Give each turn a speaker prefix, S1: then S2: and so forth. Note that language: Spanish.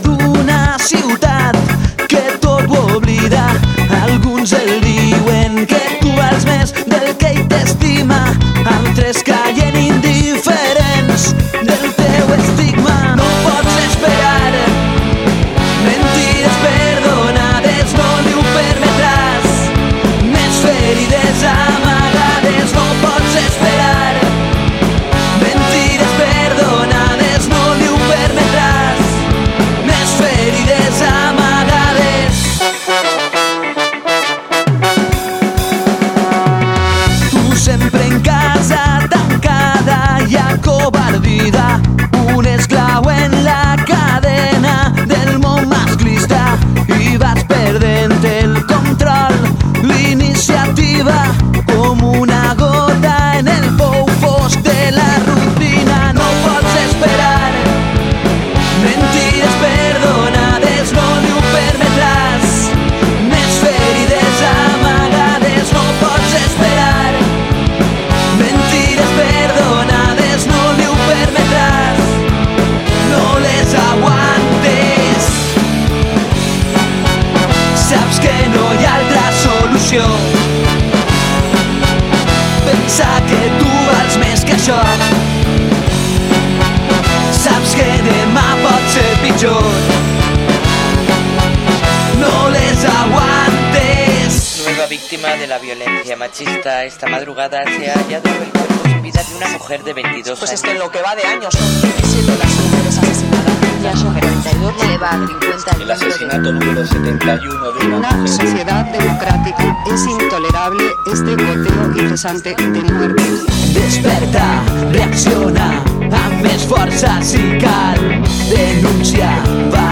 S1: d'una ciutat que tot ho oblida. Alguns el diuen que tu vals més del que hi t'estima. saps que no hi ha altra solució Pensa que tu vals més que això. Saps que demà pot ser pitjor. No les aguantes.
S2: Nueva víctima de la violencia machista. Esta madrugada se ha hallado el cuerpo sin vida de una mujer de 22 años Pues es que en lo
S3: que va de años
S4: son 17 las mujeres asesinadas ya son 42,
S3: eleva a 50 El asesinato
S5: número 71 de En una una mujer.
S4: sociedad democrática es intolerable este goteo incesante de muertes.
S1: Desperta, reacciona amb més força si cal. Denúncia valenta,